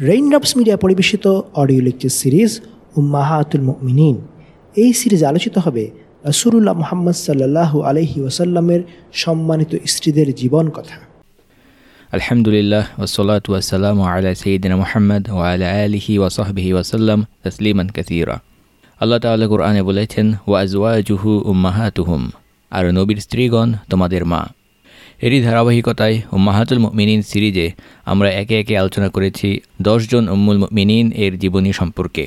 Raindrops media পরিবেশিত audio lecture series উম্মাহাতুল মিনীন এই সিরিজ আলোচিত হবে রসুরুল্লাহ মোহাম্মদ সাল্লাহু আলহি ওসাল্লামের সম্মানিত স্ত্রীদের জীবন কথা। আলহামদুলিল্লাহ ওসলাত ওয়াসালাম আলা সঈদিন মোহাম্মদ ওয়ালা আলিহি ওয়াসাহবিহি ওয়াসাল্লাম তসলিমান কাসিরা। আল্লাহ তাআলা কুরআনে বলেছেন ওয়াজওয়াজুহু উম্মাহাতুহুম। আর নবীর স্ত্রীগণ, তোমাদের মা। এরই ধারাবাহিকতায় মাহাতুল মিনিন সিরিজে আমরা একে একে আলোচনা করেছি দশজন উম্মুল মিনিন এর জীবনী সম্পর্কে।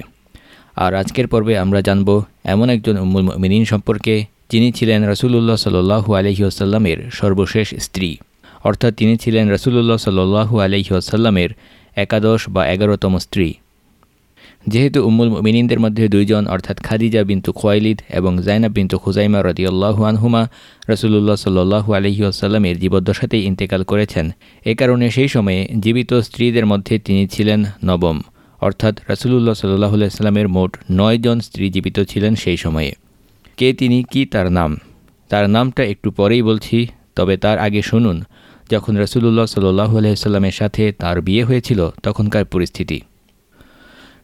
আর আজকের পর্বে আমরা জানব এমন একজন উম্মুল মিনিন সম্পর্কে যিনি ছিলেন রসুল্লাহ সাল্লু আলহি আসাল্লামের সর্বশেষ স্ত্রী। অর্থাৎ তিনি ছিলেন রসুল্লাহ সাল্লু আলহি আসাল্লামের একাদশ বা এগারোতম স্ত্রী। যেহেতু উম্মুল মিনিনদের মধ্যে দুইজন, অর্থাৎ খাদিজা বিন্তু খোয়াইলিদ এবং জাইনাব বিন্তু খুজাইমা রদিউল্লাহু আনহুমা রসুল্লাহ সাল্লু আলহি আসাল্লামের জীবদ্দশাতেই ইন্তেকাল করেছেন। এ কারণে সেই সময়ে জীবিত স্ত্রীদের মধ্যে তিনি ছিলেন নবম, অর্থাৎ রসুল্লাহ সাল্লাহ সাল্লামের মোট নয় জন স্ত্রী জীবিত ছিলেন সেই সময়ে। কে তিনি, কি তার নাম? তার নামটা একটু পরেই বলছি, তবে তার আগে শুনুন। যখন রসুল্লাহ সাল্লাহ আলহিসাল্লামের সাথে তার বিয়ে হয়েছিল, তখনকার পরিস্থিতি।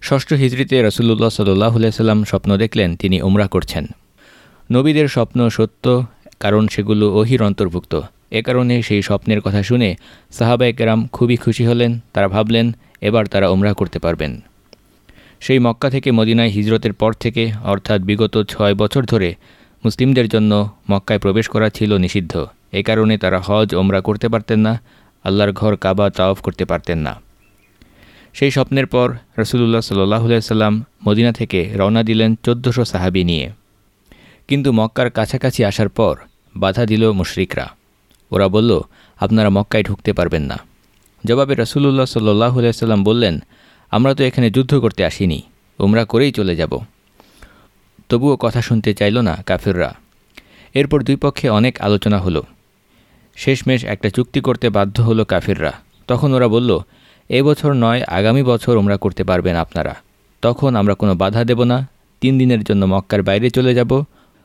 ষষ্ঠ হিজড়িতে রসুল্লাহ সাল্লাহ সাল্লাম স্বপ্ন দেখলেন, তিনি উমরা করছেন। নবীদের স্বপ্ন সত্য, কারণ সেগুলো অহির অন্তর্ভুক্ত। এ কারণে সেই স্বপ্নের কথা শুনে সাহাবায় একরাম খুবই খুশি হলেন, তারা ভাবলেন, এবার তারা উমরা করতে পারবেন। সেই মক্কা থেকে মদিনায় হিজরতের পর থেকে, অর্থাৎ বিগত ছয় বছর ধরে, মুসলিমদের জন্য মক্কায় প্রবেশ করা ছিল নিষিদ্ধ। এ কারণে তারা হজ ওমরা করতে পারতেন না, আল্লাহর ঘর কাবা তাওফ করতে পারতেন না। সেই স্বপ্নের পর রসুল্লাহ সাল্লাহ সাল্লাম মদিনা থেকে রওনা দিলেন চোদ্দোশো সাহাবি নিয়ে। কিন্তু মক্কার কাছাকাছি আসার পর বাধা দিল মুশরিকরা। ওরা বলল, আপনারা মক্কায় ঢুকতে পারবেন না। জবাবে রসুল্লাহ সাল্লাহ সাল্লাম বললেন, আমরা তো এখানে যুদ্ধ করতে আসিনি, উমরা করেই চলে যাব। তবুও কথা শুনতে চাইল না কাফিররা। এরপর দুই পক্ষে অনেক আলোচনা হলো। শেষমেশ একটা চুক্তি করতে বাধ্য হলো কাফিররা। তখন ওরা বলল এবছর নয়, আগামী বছর ওমরা করতে পারবেন আপনারা। তখন আমরা কোনো বাধা দেব না, তিন দিনের জন্য মক্কার বাইরে চলে যাব।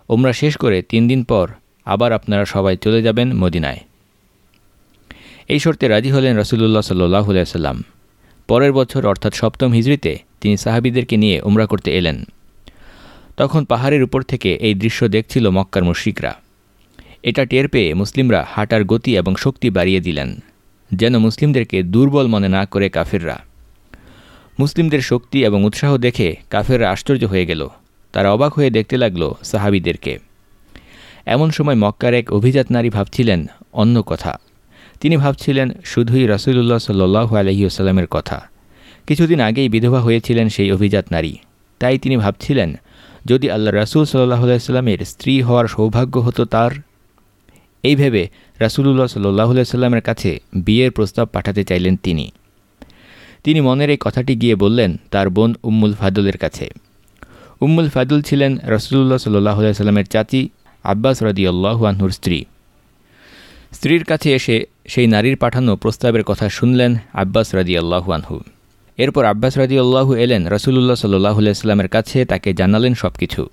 ওমরা শেষ করে তিন দিন পর আবার আপনারা সবাই চলে যাবেন মদিনায়। এই শর্তে রাজি হলেন রসুল্লাহ সাল্লাহ সাল্লাম পরের বছর, অর্থাৎ সপ্তম হিজড়িতে, তিনি সাহাবিদেরকে নিয়ে উমরা করতে এলেন। তখন পাহাড়ের উপর থেকে এই দৃশ্য দেখছিল মক্কার মুশ্রিকরা। এটা টের পেয়ে মুসলিমরা হাঁটার গতি এবং শক্তি বাড়িয়ে দিলেন। যেন মুসলিমদেরকে দুর্বল মনে না করে কাফেররা। মুসলিমদের শক্তি এবং উৎসাহ দেখে কাফেররা আশ্চর্য হয়ে গেল। তারা অবাক হয়ে দেখতে লাগল সাহাবিদেরকে। এমন সময় মক্কার এক অভিজাত নারী ভাবছিলেন অন্য কথা। তিনি ভাবছিলেন, শুধুই রসুল্লাহ সাল্লু আলহিউসাল্লামের কথা। কিছুদিন আগেই বিধবা হয়েছিলেন সেই অভিজাত নারী। তাই তিনি ভাবছিলেন, যদি আল্লাহ রসুল সাল্লাহ সাল্লামের স্ত্রী হওয়ার সৌভাগ্য হতো তার এই ভেবে রাসুলুল্লাহ সাল্লাহ সাল্লামের কাছে বিয়ের প্রস্তাব পাঠাতে চাইলেন তিনি। তিনি মনের এই কথাটি গিয়ে বললেন তার বোন উম্মুল ফাদুলের কাছে। উম্মুল ফাদুল ছিলেন রসুল্লাহ সাল্লাহ সাল্লামের চাচি আব্বাস রদিয়াল্লাহু আনহুর স্ত্রী। স্ত্রীর কাছে এসে সেই নারীর পাঠানো প্রস্তাবের কথা শুনলেন আব্বাস রাজি আল্লাহু আনহু। এরপর আব্বাস রাজি আল্লাহু এলেন রসুল্লাহ সাল্লাহ সাল্লামের কাছে তাকে জানালেন সব কিছু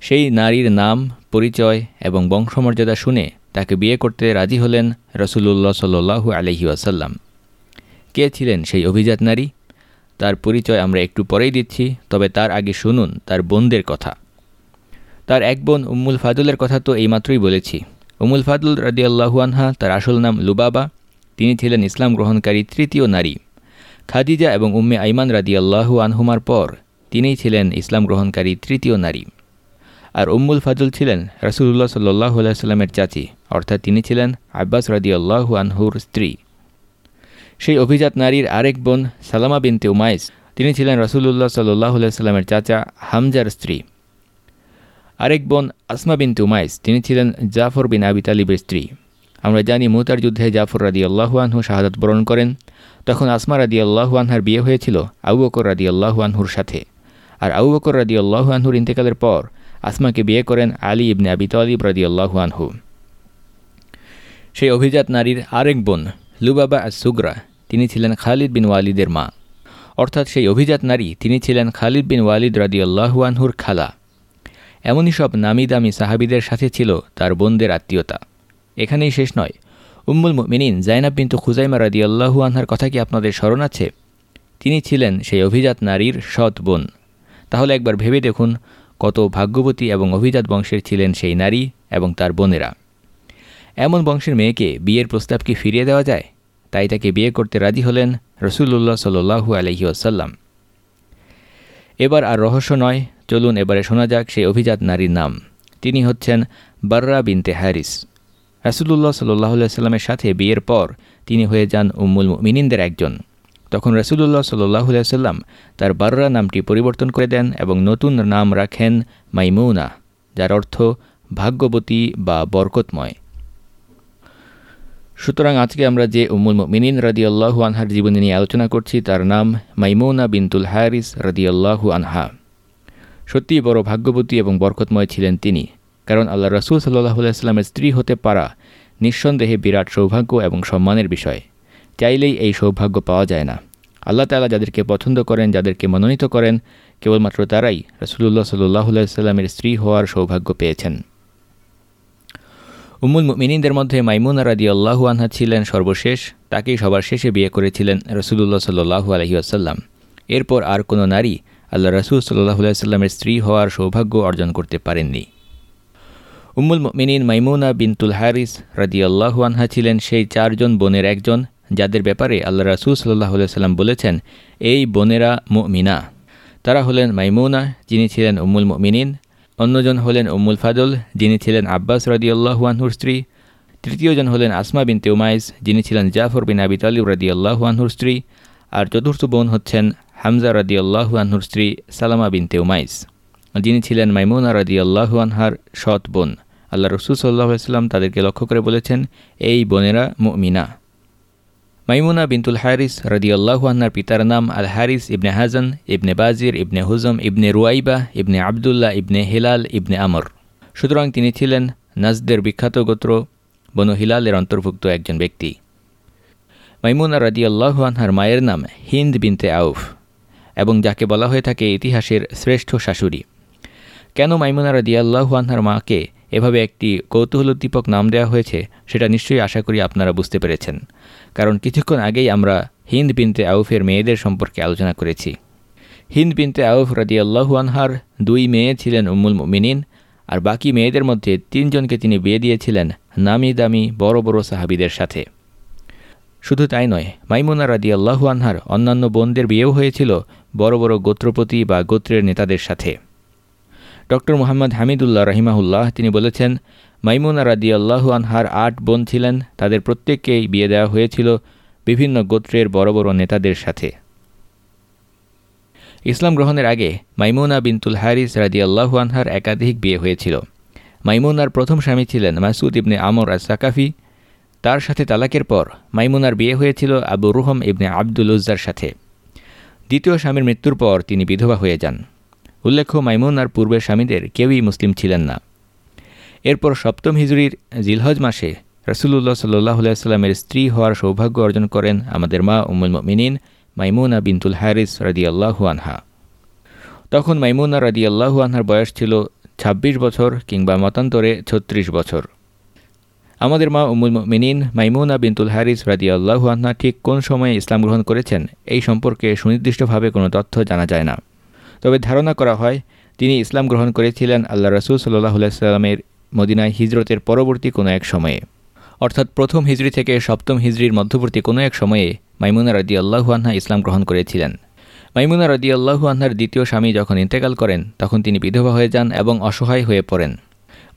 সেই নারীর নাম, পরিচয় এবং বংশমর্যাদা শুনে তাকে বিয়ে করতে রাজি হলেন রসুল্লাহ সাল্লু আলহি আসাল্লাম কে ছিলেন সেই অভিজাত নারী? তার পরিচয় আমরা একটু পরেই দিচ্ছি, তবে তার আগে শুনুন তার বোনদের কথা। তার এক বোন উম্মুল ফাদুলের কথা তো এইমাত্রই বলেছি। উমুল ফাদুল রাদি আনহা, তার আসল নাম লুবাবা। তিনি ছিলেন ইসলাম গ্রহণকারী তৃতীয় নারী। খাদিজা এবং উম্মে আইমান রাদি আল্লাহু আনহুমার পর তিনিই ছিলেন ইসলাম গ্রহণকারী তৃতীয় নারী। আর উম্মুল ফাজুল ছিলেন রসুল্লাহ সাল্লাহ সাল্লামের চাচি, অর্থাৎ তিনি ছিলেন আব্বাস রাদি আনহুর স্ত্রী। সেই অভিজাত নারীর আরেক বোন সালামা বিনতে উমাইস, তিনি ছিলেন রসুল্লাহ সাল্লাহ সাল্লামের চাচা হামজার স্ত্রী। আরেক বোন আসমা বিন তুমাইস তিনি ছিলেন জাফর বিন আবি তালিবের স্ত্রী। আমরা জানি মুতার যুদ্ধে জাফর রাদি আল্লাহু আনহু শাহাদত বরণ করেন, তখন আসমা রাদি আল্লাহু আনহার বিয়ে হয়েছিল আবু বকর রাদি আল্লাহু আনহুর সাথে। আর আবু বকর রাদি আল্লাহু আনহুর ইন্তেকালের পর আসমাকে বিয়ে করেন আলী ইবনে আবি তালিব রাদি আল্লাহু আনহু। সেই অভিজাত নারীর আরেক বোন লুবাবা সুগরা তিনি ছিলেন খালিদ বিন ওয়ালিদের মা। অর্থাৎ সেই অভিজাত নারী, তিনি ছিলেন খালিদ বিন ওয়ালিদ রাদি আল্লাহু আনহুর খালা। এমনই সব নামি দামি সাহাবিদের সাথে ছিল তার বোনদের আত্মীয়তা। এখানেই শেষ নয়। উম্মুল মিনিন জাইনাব বিন্তু খুজাইমা রাদি আল্লাহু আনহার কথা কি আপনাদের স্মরণ আছে? তিনি ছিলেন সেই অভিজাত নারীর সৎ বোন। তাহলে একবার ভেবে দেখুন কত ভাগ্যবতী এবং অভিজাত বংশের ছিলেন সেই নারী এবং তার বোনেরা। এমন বংশের মেয়েকে বিয়ের প্রস্তাব কি ফিরিয়ে দেওয়া যায়? তাই তাকে বিয়ে করতে রাজি হলেন রসুল্লাহ সাল্লু আলহি আসাল্লাম এবার আর রহস্য নয়, চলুন এবারে শোনা যাক সেই অভিজাত নারীর নাম। তিনি হচ্ছেন বার্রা বিনতে হ্যারিস রাসুলুল্লাহ সাল্লাহ সাল্লামের সাথে বিয়ের পর তিনি হয়ে যান উম্মুল মিনিনদের একজন। তখন রসুলুল্লাহ সাল্লাহ সাল্লাম তার বার্রা নামটি পরিবর্তন করে দেন এবং নতুন নাম রাখেন মাইমৌনা, যার অর্থ ভাগ্যবতী বা বরকতময়। সুতরাং আজকে আমরা যে উম্মুল মিনিন রাদিয়াল্লাহু আনহার জীবনী নিয়ে আলোচনা করছি, তার নাম মাইমৌনা বিনতুল হ্যারিস রাদিয়াল্লাহু আনহা। সত্যিই বড় ভাগ্যবতী এবং বরকতময় ছিলেন তিনি, কারণ আল্লাহ রসুল সাল্লাহ সাল্লামের স্ত্রী হতে পারা নিঃসন্দেহে বিরাট সৌভাগ্য এবং সম্মানের বিষয়। চাইলেই এই সৌভাগ্য পাওয়া যায় না। আল্লাহ তালা যাদেরকে পছন্দ করেন, যাদেরকে মনোনীত করেন, কেবলমাত্র তারাই রসুল্লাহ সাল্লাহ সাল্লামের স্ত্রী হওয়ার সৌভাগ্য পেয়েছেন। উম্মুল মিনীদের মধ্যে মাইমুনা রাদি আল্লাহু আনহা ছিলেন সর্বশেষ, তাকেই সবার শেষে বিয়ে করেছিলেন রসুলুল্লাহ সাল্লাহু আলহি আসাল্লাম এরপর আর কোনো নারী আল্লাহ রসুল সাল্লাহ সাল্লামের স্ত্রী হওয়ার সৌভাগ্য অর্জন করতে পারেননি। উম্মুল মিনীন মাইমুনা বিনতুল হারিস রাদি আল্লাহু আনহা ছিলেন সেই চারজন বোনের একজন যাদের ব্যাপারে আল্লাহ রাসুল সাল্লাহ সাল্লাম বলেছেন, এই বোনেরা মিনা তারা হলেন মাইমুনা, যিনি ছিলেন উম্মুল মিনিন অন্যজন হলেন উম্মুল ফাদল, যিনি ছিলেন আব্বাস রাদিয়াল্লাহু আনহুর স্ত্রী। তৃতীয়জন হলেন আসমা বিনতে উমাইস, যিনি ছিলেন জাফর বিন আবি তালিব রাদিয়াল্লাহু আনহুর স্ত্রী। আর চতুর্থ বোন হচ্ছেন হামজা রাদিয়াল্লাহু আনহুর স্ত্রী সালামা বিনতে উমাইস, যিনি ছিলেন মাইমুনা রাদিয়াল্লাহু আনহার সৎ বোন। আল্লাহ রসুল সাল্লাহ সাল্লাম তাদেরকে লক্ষ্য করে বলেছেন, এই বোনেরা মুমিনা। মাইমুনা বিনতুল হারিস রদিয়াল্লাহু আন্নার পিতার নাম আল হারিস ইবনে হাজান ইবনে বাজির ইবনে হুজম ইবনে রুয়াইবা ইবনে আবদুল্লাহ ইবনে হিলাল ইবনে আমর সুতরাং তিনি ছিলেন নাজদের বিখ্যাত গোত্র, বনু হিলালের অন্তর্ভুক্ত একজন ব্যক্তি। মাইমুনা রদিয়াল্লাহু আনহার মায়ের নাম হিন্দ বিনতে আউফ, এবং যাকে বলা হয়ে থাকে ইতিহাসের শ্রেষ্ঠ শাশুড়ি। কেন মাইমুনা রদিয়াল্লাহু আনহার মাকে এভাবে একটি কৌতূহলোদ্দীপক নাম দেওয়া হয়েছে, সেটা নিশ্চয়ই আশা করি আপনারা বুঝতে পেরেছেন। কারণ কিছুক্ষণ আগেই আমরা হিন্দ বিনতে আউফের মেয়েদের সম্পর্কে আলোচনা করেছি। হিন্দ বিনতে আউফ রাদি আল্লাহু আনহার দুই মেয়ে ছিলেন উম্মুল মিনিন আর বাকি মেয়েদের মধ্যে তিনজনকে তিনি বিয়ে দিয়েছিলেন নামি দামি বড় বড় সাহাবিদের সাথে। শুধু তাই নয়, মাইমুনা রাদি আল্লাহু আনহার অন্যান্য বোনদের বিয়েও হয়েছিল বড় বড় গোত্রপতি বা গোত্রের নেতাদের সাথে। ডক্টর মোহাম্মদ হামিদুল্লাহ রহিমাহুল্লাহ তিনি বলেছেন মাইমুনা রাদি আল্লাহু আনহার আট বোন ছিলেন, তাদের প্রত্যেককেই বিয়ে দেওয়া হয়েছিল বিভিন্ন গোত্রের বড় বড় নেতাদের সাথে। ইসলাম গ্রহণের আগে মাইমুনা বিনতুল হারিস রাদি আল্লাহু আনহার একাধিক বিয়ে হয়েছিল। মাইমুনার প্রথম স্বামী ছিলেন মাসুদ ইবনে আমর আর সাকাফি তার সাথে তালাকের পর মাইমুনার বিয়ে হয়েছিল আবু রুহম ইবনে আব্দুল উজ্জার সাথে। দ্বিতীয় স্বামীর মৃত্যুর পর তিনি বিধবা হয়ে যান। উল্লেখ্য, মাইমুনার পূর্বের স্বামীদের কেউই মুসলিম ছিলেন না। এরপর সপ্তম হিজুরির জিলহজ মাসে রসুল্লাহ সাল্লাহ সাল্লামের স্ত্রী হওয়ার সৌভাগ্য অর্জন করেন আমাদের মা উমুল মিনিন মাইমুনা বিনতুল হ্যারিস রাদি আল্লাহু আনহা। তখন মাইমুনা রাদি আল্লাহু আনহার বয়স ছিল ২৬ বছর কিংবা মতান্তরে ছত্রিশ বছর। আমাদের মা উমুল মিনিন মাইমুনা বিনতুল হ্যারিস রাদি আল্লাহু আনহা ঠিক কোন সময়ে ইসলাম গ্রহণ করেছেন এই সম্পর্কে সুনির্দিষ্টভাবে কোনো তথ্য জানা যায় না। তবে ধারণা করা হয়, তিনি ইসলাম গ্রহণ করেছিলেন আল্লাহ রসুল সাল্লাহ সাল্লামের মদিনায় হিজরতের পরবর্তী কোনো এক সময়ে। অর্থাৎ প্রথম হিজড়ি থেকে সপ্তম হিজড়ির মধ্যবর্তী কোনো এক সময়ে মাইমুনা রদি আল্লাহু আনহা ইসলাম গ্রহণ করেছিলেন। মাইমুনা রদি আল্লাহু আনহার দ্বিতীয় স্বামী যখন ইন্তেকাল করেন, তখন তিনি বিধবা হয়ে যান এবং অসহায় হয়ে পড়েন।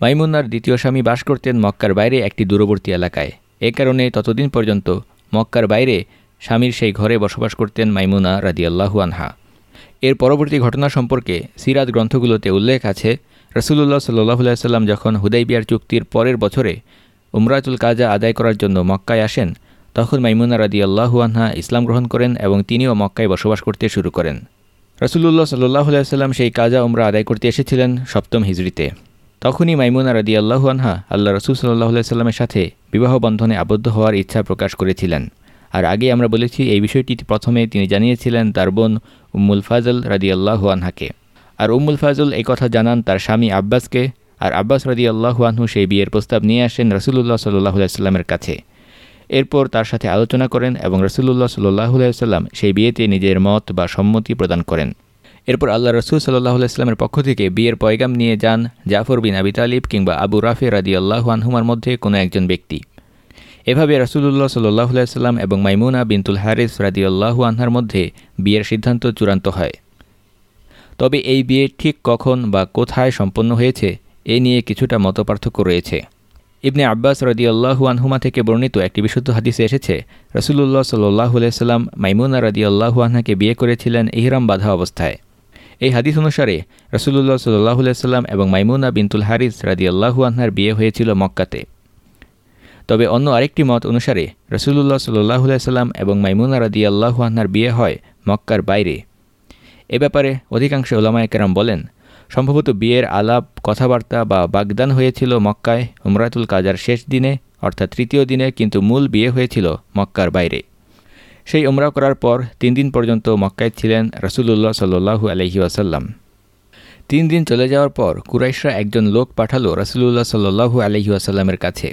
মাইমুনার দ্বিতীয় স্বামী বাস করতেন মক্কার বাইরে একটি দূরবর্তী এলাকায়। এ কারণে ততদিন পর্যন্ত মক্কার বাইরে স্বামীর সেই ঘরে বসবাস করতেন মাইমুনা রাদি আল্লাহু আনহা। এর পরবর্তী ঘটনা সম্পর্কে সিরাত গ্রন্থগুলোতে উল্লেখ আছে রসুল্লাহ সাল্লাহ সাল্লাম যখন হুদাইবিয়ার চুক্তির পরের বছরে উমরাতুল কাজা আদায় করার জন্য মক্কায় আসেন, তখন মাইমুনা রাদি আল্লাহু আনহা ইসলাম গ্রহণ করেন এবং তিনিও মক্কায় বসবাস করতে শুরু করেন। রসুল্লাহ সাল্লাহ সাল্লাম সেই কাজা উমরা আদায় করতে এসেছিলেন সপ্তম হিজড়িতে। তখনই মাইমুনা রাদি আল্লাহু আনহা আল্লাহ রসুল সাল্লাহ সাল্লামের সাথে বিবাহ বন্ধনে আবদ্ধ হওয়ার ইচ্ছা প্রকাশ করেছিলেন। আর আগে আমরা বলেছি, এই বিষয়টি প্রথমে তিনি জানিয়েছিলেন তার বোন উম্মুল ফাজল রাদি আল্লাহু আনহাকে। আর উম্মুল ফাজল এই কথা জানান তার স্বামী আব্বাসকে। আর আব্বাস রাদি আল্লাহু আনহু সেই বিয়ের প্রস্তাব নিয়ে আসেন রসুল্লাহ সাল্লাহ কাছে। এরপর তার সাথে আলোচনা করেন এবং রসুল্লাহ সাল্লাম সেই বিয়েতে নিজের মত বা সম্মতি প্রদান করেন। এরপর আল্লাহ রসুল সাল্লাহ ইসলামের পক্ষ থেকে বিয়ের পয়গাম নিয়ে যান জাফর বিন আবি তালিব কিংবা আবু রাফে রাদি আল্লাহ আনহুমার মধ্যে কোনো একজন ব্যক্তি। এভাবে রসুল্লাহ সাল্লাহ সাল্লাম এবং মাইমুনা বিনতুল হারিস রাদি আল্লাহু আনহার মধ্যে বিয়ের সিদ্ধান্ত চূড়ান্ত হয়। তবে এই বিয়ে ঠিক কখন বা কোথায় সম্পন্ন হয়েছে, এ নিয়ে কিছুটা মতপার্থক্য রয়েছে। ইবনে আব্বাস রদি আল্লাহু আনহুমা থেকে বর্ণিত একটি বিশুদ্ধ হাদিসে এসেছে রসুল্লাহ সাল্লাহ সাল্লাম মাইমুনা রদি আল্লাহু আনহাকে বিয়ে করেছিলেন ইহরাম বাধা অবস্থায়। এই হাদিস অনুসারে রসুল্লাহ সাল্লাহ সাল্লাম এবং মাইমুনা বিনতুল হারিস রাদি আল্লাহু আনহার বিয়ে হয়েছিল মক্কাতে। তবে অন্য আরেকটি মত অনুসারে রসুল্লাহ সাল্লাহ সাল্লাম এবং মাইমুনা রাদি আল্লাহু আনহার বিয়ে হয় মক্কার বাইরে। এ ব্যাপারে অধিকাংশ ওলামায় কেরাম বলেন, সম্ভবত বিয়ের আলাপ, কথাবার্তা বা বাগদান হয়েছিল মক্কায় উমরাতুল কাজার শেষ দিনে, অর্থাৎ তৃতীয় দিনে কিন্তু মূল বিয়ে হয়েছিল মক্কার বাইরে। সেই উমরা করার পর তিন দিন পর্যন্ত মক্কায় ছিলেন রসুল্লাহ সাল্লু আলহি আসাল্লাম তিন দিন চলে যাওয়ার পর কুরাইশরা একজন লোক পাঠালো রসুল্লাহ সাল্লু আলহি আসাল্লামের কাছে।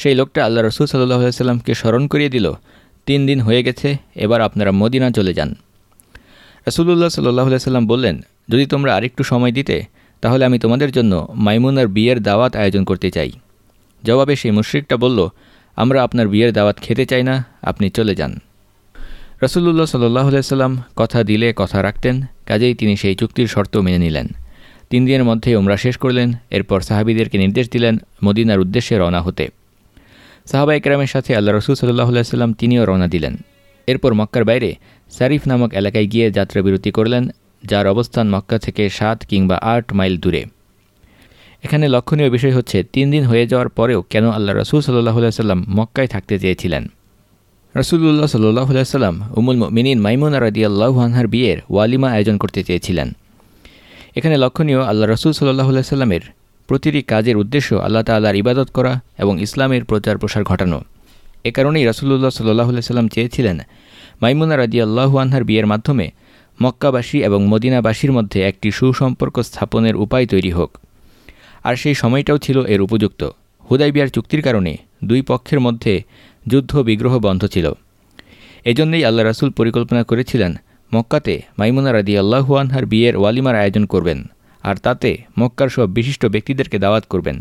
সেই লোকটা আল্লাহ রসুল সাল্লাহ সাল্লামকে স্মরণ করিয়ে দিল, তিন দিন হয়ে গেছে, এবার আপনারা মদিনা চলে যান। রসুল্লাহ সাল্লাহ সাল্লাম বললেন, যদি তোমরা আরেকটু সময় দিতে, তাহলে আমি তোমাদের জন্য মাইমুনার বিয়ের দাওয়াত আয়োজন করতে চাই। জবাবে সেই মুশ্রিকটা বলল, আমরা আপনার বিয়ের দাওয়াত খেতে চাই না, আপনি চলে যান। রসুল্লাহ সাল্লাহ সাল্লাম কথা দিলে কথা রাখতেন, কাজেই তিনি সেই চুক্তির শর্ত মেনে নিলেন। তিন দিনের মধ্যে ওমরা শেষ করলেন, এরপর সাহাবিদেরকে নির্দেশ দিলেন মদিনার উদ্দেশ্যে রওনা হতে। সাহাবা একরামের সাথে আল্লাহ রসুল সাল্লাহ সাল্লাম তিনিও রওনা দিলেন। এরপর মক্কার বাইরে সারিফ নামক এলাকায় গিয়ে যাত্রা বিরতি করলেন, যার অবস্থান মক্কা থেকে সাত কিংবা আট মাইল দূরে। এখানে লক্ষণীয় বিষয় হচ্ছে, তিন দিন হয়ে যাওয়ার পরেও কেন আল্লাহ রসুল সাল্লাহ সাল্লাম মক্কায় থাকতে চেয়েছিলেন? রসুল্লাহ সাল্লাহ সাল্লাম উমুল মিনিন মাইমুন রাদি আল্লাহ আনহার বিয়ের ওয়ালিমা আয়োজন করতে চেয়েছিলেন। এখানে লক্ষণীয়, আল্লাহ রসুল সাল্লাহ সাল্লামের প্রতিটি কাজের উদ্দেশ্য আল্লাহ তাল্লাহর ইবাদত করা এবং ইসলামের প্রচার প্রসার ঘটানো। এ কারণেই রসুল্লাহ সাল্লাহ সাল্লাম চেয়েছিলেন মাইমুনা রাদি আল্লাহু আনহার বিয়ের মাধ্যমে মক্কাবাসী এবং মদিনাবাসীর মধ্যে একটি সুসম্পর্ক স্থাপনের উপায় তৈরি হোক। আর সেই সময়টাও ছিল এর উপযুক্ত। হুদাইবিয়ার চুক্তির কারণে দুই পক্ষের মধ্যে যুদ্ধ বিগ্রহ বন্ধ ছিল। এজন্যই আল্লাহ রাসুল পরিকল্পনা করেছিলেন, মক্কাতে মাইমুনা রাদি আল্লাহুয়ানহার বিয়ের ওয়ালিমার আয়োজন করবেন আর তাতে মক্কার সব বিশিষ্ট ব্যক্তিদেরকে দাওয়াত করবেন।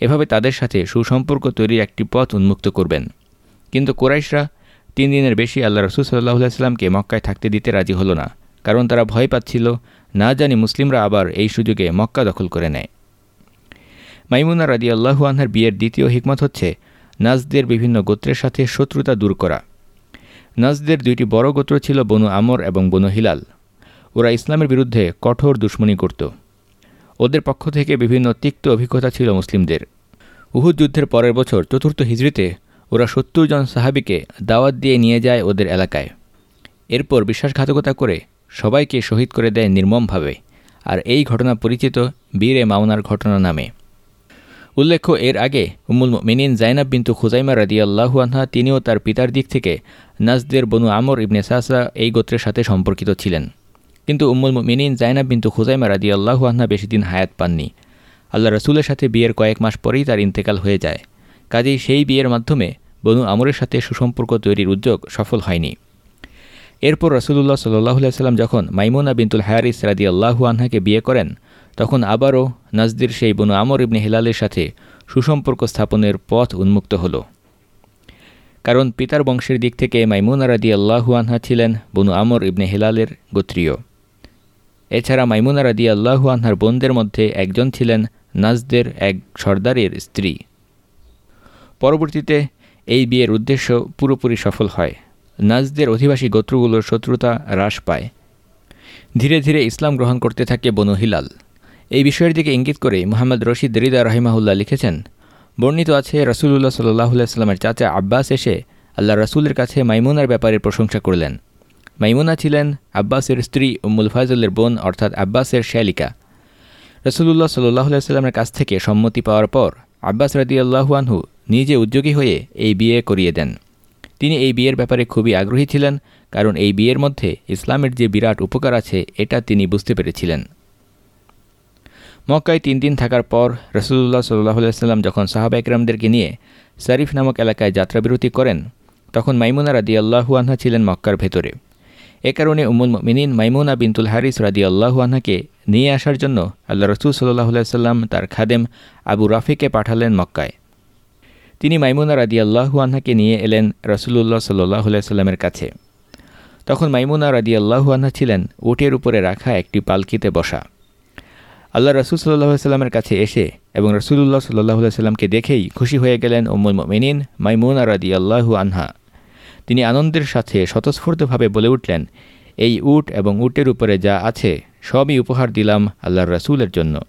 এভাবে তাদের সাথে সুসম্পর্ক তৈরির একটি পথ উন্মুক্ত করবেন। কিন্তু কোরাইশরা তিন দিনের বেশি আল্লাহ রসুল সাল্লাহ মক্কায় থাকতে দিতে রাজি হলো না, কারণ তারা ভয় পাচ্ছিল, না জানি মুসলিমরা আবার এই সুযোগে মক্কা দখল করে নেয়। মাইমুনা রাদি আল্লাহু আনহার বিয়ের দ্বিতীয় হিকমত হচ্ছে নাজদের বিভিন্ন গোত্রের সাথে শত্রুতা দূর করা। নাজদের দুইটি বড় গোত্র ছিল বনু আমর এবং বনু হিলাল। ওরা ইসলামের বিরুদ্ধে কঠোর দুশ্মনী করত ওদের পক্ষ থেকে বিভিন্ন তিক্ত অভিজ্ঞতা ছিল মুসলিমদের। উহুদ যুদ্ধের পরের বছর চতুর্থ হিজড়িতে ওরা সত্তর জন সাহাবিকে দাওয়াত দিয়ে নিয়ে যায় ওদের এলাকায়। এরপর বিশ্বাসঘাতকতা করে সবাইকে শহীদ করে দেয় নির্মমভাবে। আর এই ঘটনা পরিচিত বীরে মাওনার ঘটনা নামে। উল্লেখ্য, এর আগে উমুল মিনিন জাইনাব বিন্তু খুজাইমা আল্লাহু আনহা তিনিও তার পিতার দিক থেকে নাজদের বনু আমর ইবনে সাসা এই গোত্রের সাথে সম্পর্কিত ছিলেন। কিন্তু উম্মুল মিনিন জাইনাব বিন্তু খুজাইমা রাদি আল্লাহু আনহা বেশি দিন হায়াত পাননি। আল্লাহ রসুলের সাথে বিয়ের কয়েক মাস পরেই তার ইন্তেকাল হয়ে যায়। কাজেই সেই বিয়ের মাধ্যমে বনু আমরের সাথে সুসম্পর্ক তৈরির উদ্যোগ সফল হয়নি। এরপর রসুল্লাহ সাল্লাহ সাল্লাম যখন মাইমুনা বিনতুল হায়ারিস রাদি আল্লাহু আনহাকে বিয়ে করেন, তখন আবারও নাজদির সেই বনু আমর ইবনে হেলালের সাথে সুসম্পর্ক স্থাপনের পথ উন্মুক্ত হল। কারণ পিতার বংশের দিক থেকে মাইমুনা রাদি আল্লাহু আনহা ছিলেন বনু আমর ইবনে হেলালের গোত্রীয়। এছাড়া মাইমুনা রাদি আল্লাহু আনহার বোনদের মধ্যে একজন ছিলেন নাজদের এক সর্দারের স্ত্রী। পরবর্তীতে এই বিয়ের উদ্দেশ্য পুরোপুরি সফল হয়। নাজদের অধিবাসী গোত্রগুলোর শত্রুতা হ্রাস পায়। ধীরে ধীরে ইসলাম গ্রহণ করতে থাকে বনু হিলাল। এই বিষয়ের দিকে ইঙ্গিত করে মোহাম্মদ রশিদ রিদা রহিমাহুল্লাহ লিখেছেন, বর্ণিত আছে রসুল্লাহ সাল্লাহ চাচা আব্বাস এসে আল্লাহ রসুলের কাছে মাইমুনার ব্যাপারে প্রশংসা করলেন। মাইমুনা ছিলেন আব্বাসের স্ত্রী উম্মুল ফাজলের বোন, অর্থাৎ আব্বাসের শ্যালিকা। রসুল্লাহ সাল্লাহ সাল্লামের কাছ থেকে সম্মতি পাওয়ার পর আব্বাস রাদি আল্লাহুয়ানহু নিজে উদ্যোগী হয়ে এই বিয়ে করিয়ে দেন। তিনি এই বিয়ের ব্যাপারে খুবই আগ্রহী ছিলেন, কারণ এই বিয়ের মধ্যে ইসলামের যে বিরাট উপকার আছে, এটা তিনি বুঝতে পেরেছিলেন। মক্কায় তিন দিন থাকার পর রসুল্লাহ সাল্লাহ সাল্লাম যখন সাহাবা একরামদেরকে নিয়ে সারিফ নামক এলাকায় যাত্রাবিরতি করেন, তখন মাইমুনা রাদি আল্লাহু আনহা ছিলেন মক্কার ভেতরে। এ কারণে উমুল মিনিন মাইমুনা বিনতুল হারিস রাদি আল্লাহু আনহাকে নিয়ে আসার জন্য আল্লাহ রসুল সাল্লাহ সাল্লাম তার খাদেম আবু রাফিকে পাঠালেন মক্কায়। তিনি মাইমুনা রাদি আল্লাহু আনহাকে নিয়ে এলেন রসুল্লাহ সাল্লাহ সাল্লামের কাছে। তখন মাইমুনা রাদি আল্লাহু আনহা ছিলেন উটের উপরে রাখা একটি পালকিতে বসা। আল্লাহ রসুল সাল্লাহ সাল্লামের কাছে এসে এবং রসুল্লাহ সাল্লাহ সাল্লামকে দেখেই খুশি হয়ে গেলেন উম্মুল মিনিন মাইমুনা রাদি আল্লাহু আনহা। তিনি আনন্দের সাথে স্বতঃস্ফূর্তভাবে বলে উঠলেন, এই উট এবং উটের উপরে যা আছে, সবই উপহার দিলাম আল্লাহর রসুলের জন্য।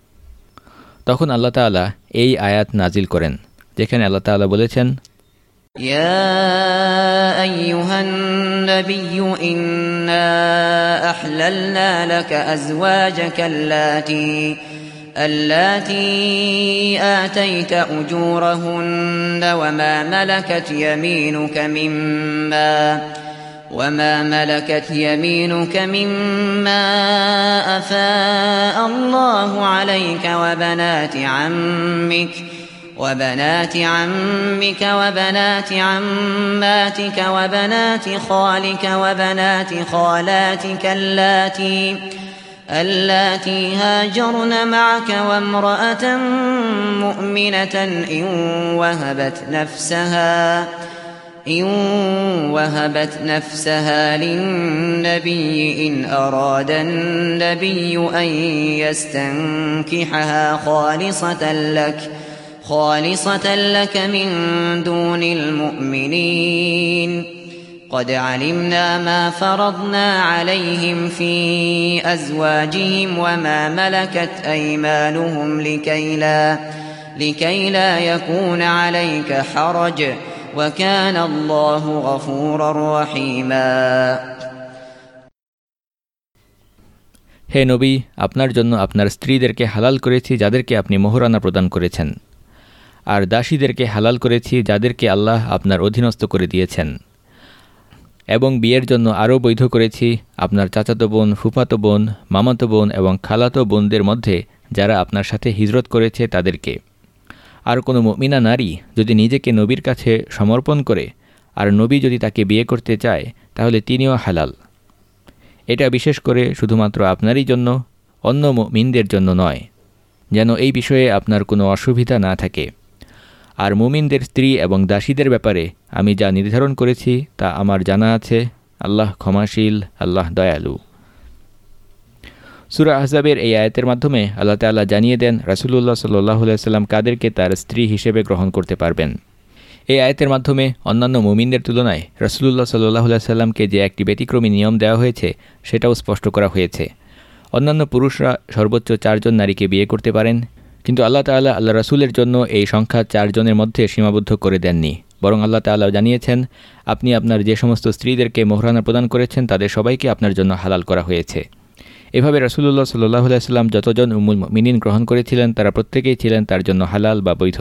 তখন আল্লাহ তালা এই আয়াত নাজিল করেন। যেখানে আল্লাহ তালা বলেছেন يا أيها النبي إنا أحللنا لك أزواجك اللاتي اللاتي آتيت أجورهن وما ملكت يمينك مما وما ملكت يمينك مما أفاء الله عليك وبنات عمك وبنات عمك وبنات عماتك وبنات خالك وبنات خالاتك اللاتي اللاتي هاجرن معك وامرأة مؤمنة إن وهبت نفسها إن وهبت نفسها للنبي إن أراد النبي أن يستنكحها خالصة لك خالصة لك من دون المؤمنين قد علمنا ما فرضنا عليهم في أزواجهم وما ملكت أيمانهم لكي لا, لكي لا يكون عليك حرج وكان الله غفورا رحيما হে নবী আপনার জন্য আপনার স্ত্রীদেরকে হালাল করেছি যাদেরকে আপনি মোহরানা প্রদান করেছেন আর দাসীদেরকে হালাল করেছি যাদেরকে আল্লাহ আপনার অধীনস্থ করে দিয়েছেন। এবং বিয়ের জন্য আরও বৈধ করেছি আপনার চাচাতো বোন, ফুফাতো বোন, মামাতো বোন এবং খালাতো বোনদের মধ্যে যারা আপনার সাথে হিজরত করেছে তাদেরকে। আর কোনো মমিনা নারী যদি নিজেকে নবীর কাছে সমর্পণ করে, আর নবী যদি তাকে বিয়ে করতে চায়, তাহলে তিনিও হালাল। এটা বিশেষ করে শুধুমাত্র আপনারই জন্য, অন্য মিনদের জন্য নয়, যেন এই বিষয়ে আপনার কোনো অসুবিধা না থাকে। আর মুমিনদের স্ত্রী এবং দাসীদের ব্যাপারে আমি যা নির্ধারণ করেছি তা আমার জানা আছে। আল্লাহ ক্ষমাশীল, আল্লাহ দয়ালু। সুরা আহজাবের এই আয়াতের মাধ্যমে আল্লাহ তাল্লাহ জানিয়ে দেন, রাসুলুল্লাহ সাল্লাম কাদেরকে তার স্ত্রী হিসেবে গ্রহণ করতে পারবেন। এই আয়াতের মাধ্যমে অন্যান্য মুমিনদের তুলনায় রসুলুল্লাহ সাল্লাহ সাল্লামকে যে একটি ব্যতিক্রমী নিয়ম দেওয়া হয়েছে, সেটাও স্পষ্ট করা হয়েছে। অন্যান্য পুরুষরা সর্বোচ্চ চারজন নারীকে বিয়ে করতে পারেন কিন্তু আল্লাহ তাল্লাহ আল্লাহ রসুলের জন্য এই সংখ্যা চারজনের মধ্যে সীমাবদ্ধ করে দেননি। বরং আল্লাহ তাল্লাহ জানিয়েছেন, আপনি আপনার যে সমস্ত স্ত্রীদেরকে মোহরানা প্রদান করেছেন, তাদের সবাইকে আপনার জন্য হালাল করা হয়েছে। এভাবে রসুল্লাহ সাল্লাহ সাল্লাম যতজন উমুল মিনিন গ্রহণ করেছিলেন, তারা প্রত্যেকেই ছিলেন তার জন্য হালাল বা বৈধ।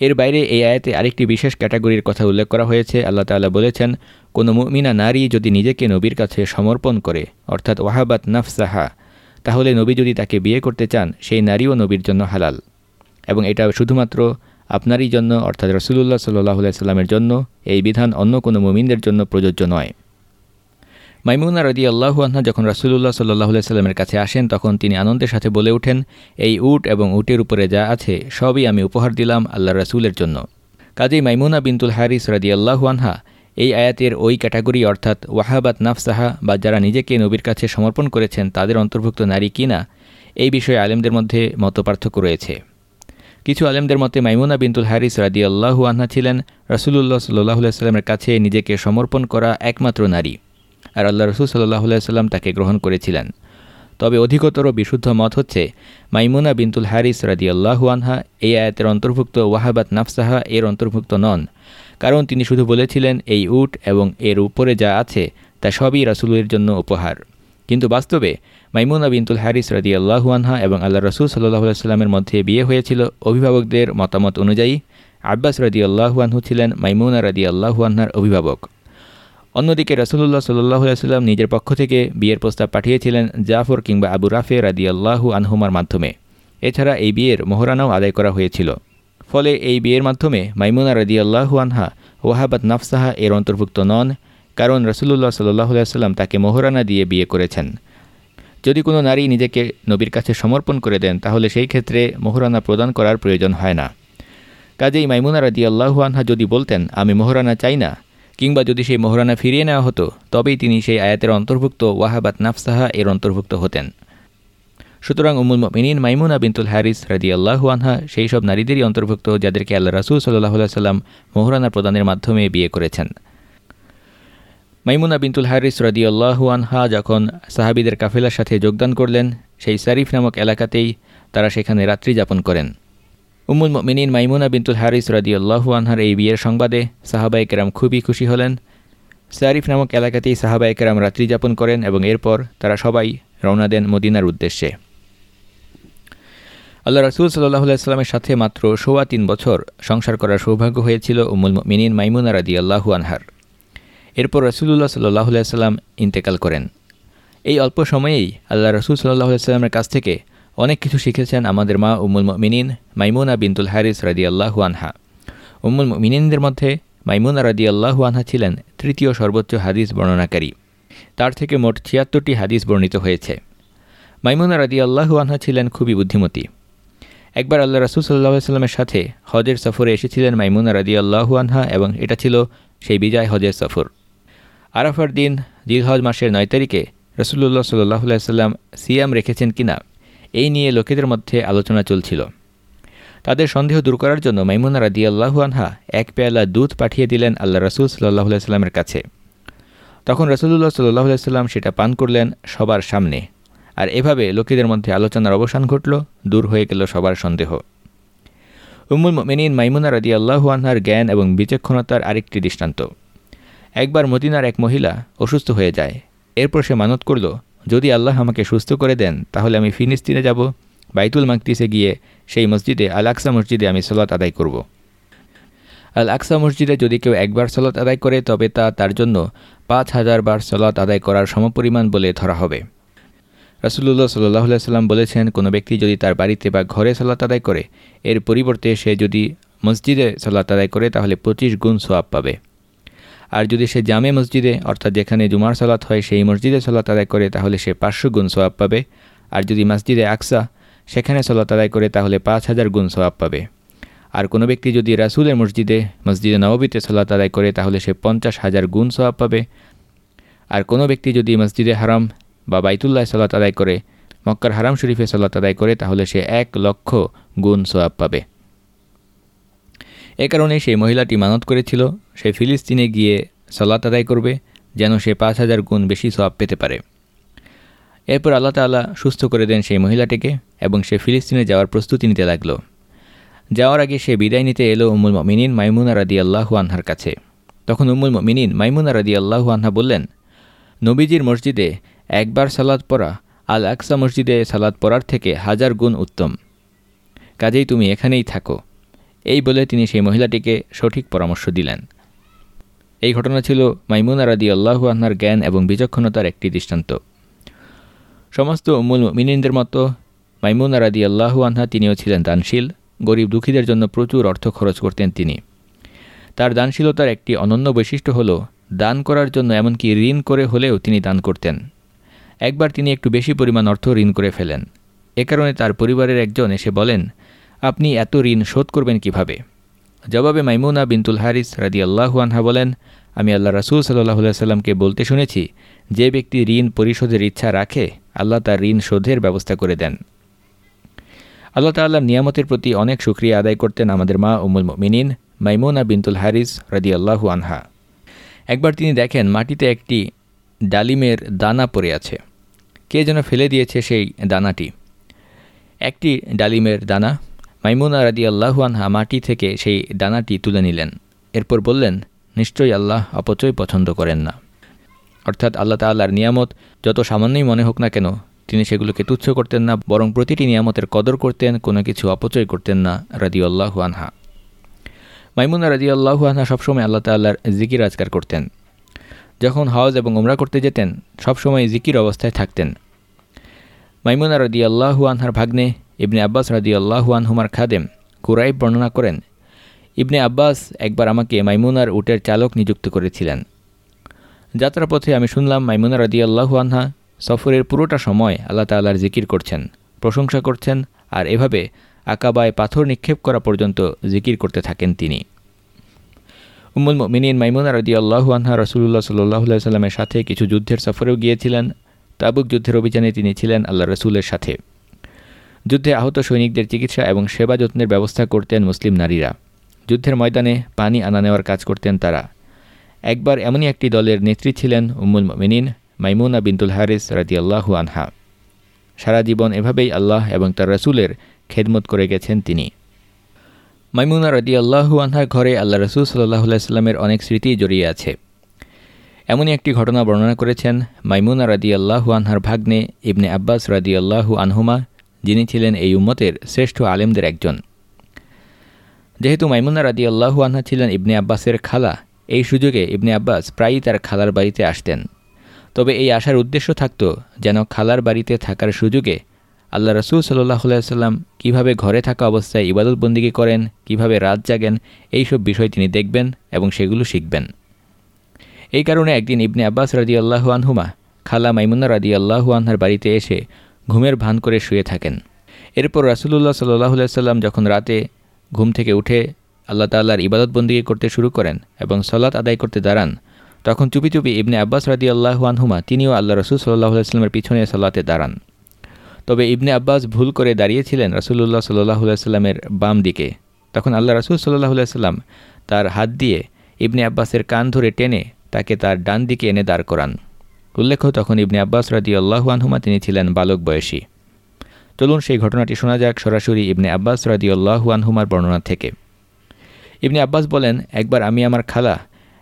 এর বাইরে এই আয়াতে আরেকটি বিশেষ ক্যাটাগরির কথা উল্লেখ করা হয়েছে। আল্লাহ তাল্লাহ বলেছেন, কোনো মুমিনা নারী যদি নিজেকে নবীর কাছে সমর্পণ করে, অর্থাৎ ওয়াহাবাত নাফসাহা তাহলে নবী যদি তাকে বিয়ে করতে চান, সেই নারীও নবীর জন্য হালাল। এবং এটা শুধুমাত্র আপনারই জন্য, অর্থাৎ রসুল্লাহ সাল্লাহ সাল্লামের জন্য, এই বিধান অন্য কোনো মুমিনদের জন্য প্রযোজ্য নয়। মাইমুনা রদি আল্লাহু আহ্না যখন রাসুলুল্লাহ সাল্লাহ সাল্লামের কাছে আসেন, তখন তিনি আনন্দের সাথে বলে ওঠেন, এই উট এবং উটের উপরে যা আছে, সবই আমি উপহার দিলাম আল্লাহ রাসুলের জন্য। কাজেই মাইমুনা বিনতুল হারিস রাদি আল্লাহু আনহা এই আয়াতের ওই ক্যাটাগরি অর্থাৎ ওয়াহাবাত নাফসাহা বা যারা নিজেকে নবীর কাছে সমর্পণ করেছেন, তাদের অন্তর্ভুক্ত নারী কিনা এই বিষয়ে আলেমদের মধ্যে মতপার্থক্য রয়েছে। কিছু আলেমদের মতে মাইমুনা বিনতুল হারিস রাদি আল্লাহু আহ্না ছিলেন রসুলুল্লাহ সাল্লাহ সাল্লামের কাছে নিজেকে সমর্পণ করা একমাত্র নারী। আর আল্লাহ রসুল সাল্লাহ সাল্লাম তাকে গ্রহণ করেছিলেন। তবে অধিকতর বিশুদ্ধ মত হচ্ছে, মাইমুনা বিনতুল হারিস রাদি আল্লাহু আনহা এই আয়াতের অন্তর্ভুক্ত ওয়াহাবাত নাফসাহা এর অন্তর্ভুক্ত নন, কারণ তিনি শুধু বলেছিলেন এই উট এবং এর উপরে যা আছে তা সবই রাসুলের জন্য উপহার। কিন্তু বাস্তবে মাইমুনা বিনতুল হারিস রাদি আনহা এবং আল্লাহ রসুল সাল্লাহ সাল্লামের মধ্যে বিয়ে হয়েছিল, অভিভাবকদের মতামত অনুযায়ী আব্বাস রাদি আনহু ছিলেন মাইমুনা রাদি আনহার অভিভাবক। অন্যদিকে রসুল্লাহ সাল্লাহ সাল্লাম নিজের পক্ষ থেকে বিয়ের প্রস্তাব পাঠিয়েছিলেন জাফর কিংবা আবু রাফে রাদিয়াল্লাহু আনহুমার মাধ্যমে। এছাড়া এই বিয়ের মোহরানাও আদায় করা হয়েছিল। ফলে এই বিয়ের মাধ্যমে মাইমুনা রাদিয়াল্লাহু আনহা ওয়াহাবাত নাফসাহা এর অন্তর্ভুক্ত নন, কারণ রসুল্লাহ সাল্লাহ সাল্লাম তাকে মোহরানা দিয়ে বিয়ে করেছেন। যদি কোনো নারী নিজেকে নবীর কাছে সমর্পণ করে দেন, তাহলে সেই ক্ষেত্রে মোহরানা প্রদান করার প্রয়োজন হয় না। কাজেই মাইমুনা রাদি আল্লাহু আনহা যদি বলতেন, আমি মোহরানা চাই না কিংবা যদি সেই মোহরানা ফিরিয়ে নেওয়া হতো, তবেই তিনি সেই আয়াতের অন্তর্ভুক্ত ওয়াহাবাত নাফসাহা এর অন্তর্ভুক্ত হতেন। সুতরাং উমুল মিনীন মাইমুনা বিনতুল হ্যারিস রাদি আল্লাহু আনহা সেই সব নারীদেরই অন্তর্ভুক্ত যাদেরকে আল্লাহ রাসুল সাল্লাহ সাল্লাম মোহরানা প্রদানের মাধ্যমে বিয়ে করেছেন। মাইমুনা বিনতুল হারিস রদিউল্লাহু আনহা যখন সাহাবিদের কাফেলার সাথে যোগদান করলেন, সেই সারিফ নামক এলাকাতেই তারা সেখানে রাত্রি যাপন করেন। উমুল মিনিন মাইমুনা বিনতুল হারিস রদিউল্লাহু আনহার এই বিয়ের সংবাদে সাহাবা কেরাম খুবই খুশি হলেন। সারিফ নামক এলাকাতেই সাহাবাই কেরাম রাত্রি যাপন করেন এবং এরপর তারা সবাই রওনা দেন মদিনার উদ্দেশ্যে। আল্লাহ রসুল সাল্লাহ সাল্লামের সাথে মাত্র সোয়া তিন বছর সংসার করার সৌভাগ্য হয়েছিল উমুল মিনিন মাইমুনা রাদি আল্লাহু আনহার। এরপর রসুল্লাহ সাল্লাহ সাল্লাম ইন্তেকাল করেন। এই অল্প সময়েই আল্লাহ রসুল সাল্লাহ সাল্লামের কাছ থেকে অনেক কিছু শিখেছেন আমাদের মা উমুল মিনিন মাইমুনা বিনতুল হারিস রাদি আল্লাহু আনহা। উমুল মিনিনদের মধ্যে মাইমুনা রাদি আল্লাহু আনহা ছিলেন তৃতীয় সর্বোচ্চ হাদিস বর্ণনাকারী। তার থেকে মোট ছিয়াত্তরটি হাদিস বর্ণিত হয়েছে। মাইমুনা রাদি আল্লাহু আনহা ছিলেন খুবই বুদ্ধিমতী। একবার আল্লাহ রসুল সাল্লাহ সাল্লামের সাথে হজের সফরে এসেছিলেন মাইমুনা রাদি আল্লাহু আনহা এবং এটা ছিল সেই বিজয় হজের সফর। আরাফার দিন জিলহজ মাসের নয় তারিখে রসুল্লাহ সাল্লাহ সাল্লাম সিয়াম রেখেছেন কিনা এই নিয়ে লোকেদের মধ্যে আলোচনা চলছিল। তাদের সন্দেহ দূর করার জন্য মাইমুনা রাদি আল্লাহু আনহা এক পেয়ালা দুধ পাঠিয়ে দিলেন আল্লাহ রসুল সাল্লাহ সাল্লামের কাছে। তখন রসুল্লাহ সাল্লাহ সাল্লাম সেটা পান করলেন সবার সামনে। আর এভাবে লোকেদের মধ্যে আলোচনার অবসান ঘটল, দূর হয়ে গেল সবার সন্দেহ। উম্মুল মেনিন মাইমুনা রাদি আল্লাহু আনহার জ্ঞান এবং বিচক্ষণতার আরেকটি দৃষ্টান্ত। একবার মদিনার এক মহিলা অসুস্থ হয়ে যায়। এরপর সে মানত করল যদি আল্লাহ আমাকে সুস্থ করে দেন, তাহলে আমি ফিনিস্তিনে যাব, বাইতুল মাকতিসে গিয়ে সেই মসজিদে আল আকসা মসজিদে আমি সলাত আদায় করব। আল আকসা মসজিদে যদি কেউ একবার সলাত আদায় করে, তবে তা তার জন্য পাঁচ হাজার বার সলাত আদায় করার সমপরিমাণ বলে ধরা হবে। রাসুল্লাহ সাল্লাহ সাল্লাম বলেছেন, কোনো ব্যক্তি যদি তার বাড়িতে বা ঘরে সলাত আদায় করে, এর পরিবর্তে সে যদি মসজিদে সলাত আদায় করে, তাহলে পঁচিশ গুণ সোয়াব পাবে। আর যদি সে জামে মসজিদে, অর্থাৎ যেখানে জুমার সলাত হয়, সেই মসজিদে সালাত আদায় করে, তাহলে সে পাঁচশো গুণ সোয়াব পাবে। আর যদি মসজিদে আকসা, সেখানে সালাত আদায় করে, তাহলে পাঁচ হাজার গুণ সোয়াব পাবে। আর কোনো ব্যক্তি যদি রাসুলের মসজিদে মসজিদে নববীতে সালাত আদায় করে, তাহলে সে পঞ্চাশ হাজার গুণ সোয়াব পাবে। আর কোনো ব্যক্তি যদি মসজিদে হারাম বা বাইতুল্লাহ সালাত আদায় করে, মক্কার হারাম শরীফে সালাত আদায় করে, তাহলে সে এক লক্ষ গুণ সোয়াব পাবে। এ কারণে সেই মহিলাটি মানত করেছিল, সে ফিলিস্তিনে গিয়ে সলাত আদায় করবে, যেন সে পাঁচ হাজার গুণ বেশি সব পেতে পারে। এরপর আল্লাহ তাল্লাহ সুস্থ করে দেন সেই মহিলাটিকে এবং সে ফিলিস্তিনে যাওয়ার প্রস্তুতি নিতে লাগল। যাওয়ার আগে সে বিদায় নিতে এলো উমুল মিনিন মাইমুনা রাদি আল্লাহু আনহার কাছে। তখন উমুল মিনিন মাইমুনা রাদি আল্লাহু আনহা বললেন, নবীজির মসজিদে একবার সালাদ পড়া আল আকসা মসজিদে সালাদ পড়ার থেকে হাজার গুণ উত্তম। কাজেই তুমি এখানেই থাকো। এই বলে তিনি সেই মহিলাটিকে সঠিক পরামর্শ দিলেন। এই ঘটনা ছিল মাইমুনা রাদি আল্লাহু আহনার জ্ঞান এবং বিচক্ষণতার একটি দৃষ্টান্ত। সমস্ত মূল মিনিনদের মতো মাইমুনা রাদি আল্লাহু আহ্না তিনিও ছিলেন দানশীল, গরিব দুঃখীদের জন্য প্রচুর অর্থ খরচ করতেন তিনি। তার দানশীলতার একটি অনন্য বৈশিষ্ট্য হল, দান করার জন্য এমনকি ঋণ করে হলেও তিনি দান করতেন। একবার তিনি একটু বেশি পরিমাণ অর্থ ঋণ করে ফেলেন। এ কারণে তার পরিবারের একজন এসে বলেন আপনি এত ঋণ শোধ করবেন কীভাবে? জবাবে মাইমুনা বিনতুল হারিস রাদি আল্লাহু আনহা বলেন, আমি আল্লাহ রাসুল সাল্লাহ সাল্লামকে বলতে শুনেছি, যে ব্যক্তি ঋণ পরিশোধের ইচ্ছা রাখে, আল্লাহ তার ঋণ শোধের ব্যবস্থা করে দেন। আল্লাহ তাল্লাহ নিয়ামতের প্রতি অনেক সুক্রিয়া আদায় করতেন আমাদের মা উমুল মিনিন মাইমুনা বিনতুল হারিস রাদি আল্লাহু আনহা। একবার তিনি দেখেন মাটিতে একটি ডালিমের দানা পড়ে আছে। কে যেন ফেলে দিয়েছে সেই দানাটি? একটি ডালিমের দানা। মাইমুনা রাদি আল্লাহুয়ানহা মাটি থেকে সেই দানাটি তুলে নিলেন। এরপর বললেন, নিশ্চয়ই আল্লাহ অপচয় পছন্দ করেন না। অর্থাৎ আল্লাহ তাল্লাহর নিয়ামত যত সামান্যই মনে হোক না কেন, তিনি সেগুলোকে তুচ্ছ করতেন না, বরং প্রতিটি নিয়ামতের কদর করতেন, কোনো কিছু অপচয় করতেন না রাদি আল্লাহু মাইমুনা রাদি আল্লাহু আনহা সবসময় আল্লাহ তাল্লাহর জিকির আজকার করতেন। যখন হজ এবং উমরা করতে যেতেন, সবসময় জিকির অবস্থায় থাকতেন। মাইমুনা রদি আল্লাহু আনহার ভাগ্নে ইবনে আব্বাস রদি আনহুমার খাদেম কুরাইব বর্ণনা করেন, ইবনে আব্বাস একবার আমাকে মাইমুনার উটের চালক নিযুক্ত করেছিলেন। যাত্রাপথে আমি শুনলাম মাইমুনা রদি আল্লাহু আনহা সফরের পুরোটা সময় আল্লাহ তাল্লার জিকির করছেন, প্রশংসা করছেন আর এভাবে আকাবায় পাথর নিক্ষেপ করা পর্যন্ত জিকির করতে থাকেন তিনি। উম্মুল মিনিন মাইমুনা রদি আল্লাহু রসুল্লাহ সাল্লাহ সাল্লামের সাথে কিছু যুদ্ধের সফরেও গিয়েছিলেন। তাবুক যুদ্ধের অভিযানে তিনি ছিলেন আল্লাহ রসুলের সাথে। যুদ্ধে আহত সৈনিকদের চিকিৎসা এবং সেবা যত্নের ব্যবস্থা করতেন মুসলিম নারীরা। যুদ্ধের ময়দানে পানি আনা নেওয়ার কাজ করতেন তারা। একবার এমনই একটি দলের নেত্রী ছিলেন উম্মুল মিনিন মাইমুনা বিন্তুল হারিস আল্লাহু আনহা। সারা জীবন এভাবেই আল্লাহ এবং তার রসুলের খেদমত করে গেছেন তিনি। মাইমুনা রদি আল্লাহু আনহার ঘরে আল্লাহ রসুল সাল্লাহ সাল্লামের অনেক স্মৃতি জড়িয়ে আছে। এমনই একটি ঘটনা বর্ণনা করেছেন মাইমুনা রাদি আল্লাহু আনহার ভাগ্নে ইবনে আব্বাস রাদি আল্লাহু আনহুমা যিনি ছিলেন এই উম্মতের শ্রেষ্ঠ আলেমদের একজন। যেহেতু মাইমুনা রাদি আল্লাহু আনহা ছিলেন ইবনে আব্বাসের খালা, এই সুযোগে ইবনে আব্বাস প্রায়ই তার খালার বাড়িতে আসতেন। তবে এই আসার উদ্দেশ্য থাকত যেন খালার বাড়িতে থাকার সুযোগে আল্লাহ রসুল সাল্লাহ সাল্লাম কীভাবে ঘরে থাকা অবস্থায় ইবাদতবন্দিগি করেন, কীভাবে রাত জাগেন এইসব বিষয় তিনি দেখবেন এবং সেগুলো শিখবেন। এই কারণে একদিন ইবনে আব্বাস রাদি আল্লাহু আনহুমা খালা মাইমুন্না রাদি আল্লাহু আনহার বাড়িতে এসে ঘুমের ভান করে শুয়ে থাকেন। এরপর রাসুলুল্লাহ সাল্লাহ সাল্লাম যখন রাতে ঘুম থেকে উঠে আল্লাহ তাল্লাহর ইবাদতবন্দি করতে শুরু করেন এবং সলাৎ আদায় করতে দাঁড়ান, তখন চুপি চুপি ইবনে আব্বাস রাদি আল্লাহু আনহুমা তিনিও আল্লাহ রসুল সাল্লাহ সাল্লামের পিছনে সলাতে দাঁড়ান। তবে ইবনে আব্বাস ভুল করে দাঁড়িয়েছিলেন রসুল্লাহ সাল্লাহ সাল্লামের বাম দিকে। তখন আল্লাহ রসুল সাল্লাহ সাল্লাম তার হাত দিয়ে ইবনে আব্বাসের কান ধরে টেনে তাকে তার ডান দিকে এনে দাঁড় করান। উল্লেখ্য, তখন ইবনে আব্বাস রাদি আল্লাহু আনহুমা তিনি ছিলেন বালক বয়সী। চলুন সেই ঘটনাটি শোনা যাক সরাসরি ইবনে আব্বাস রাদি আল্লাহু আনহুমার বর্ণনা থেকে। ইবনে আব্বাস বলেন, একবার আমি আমার খালা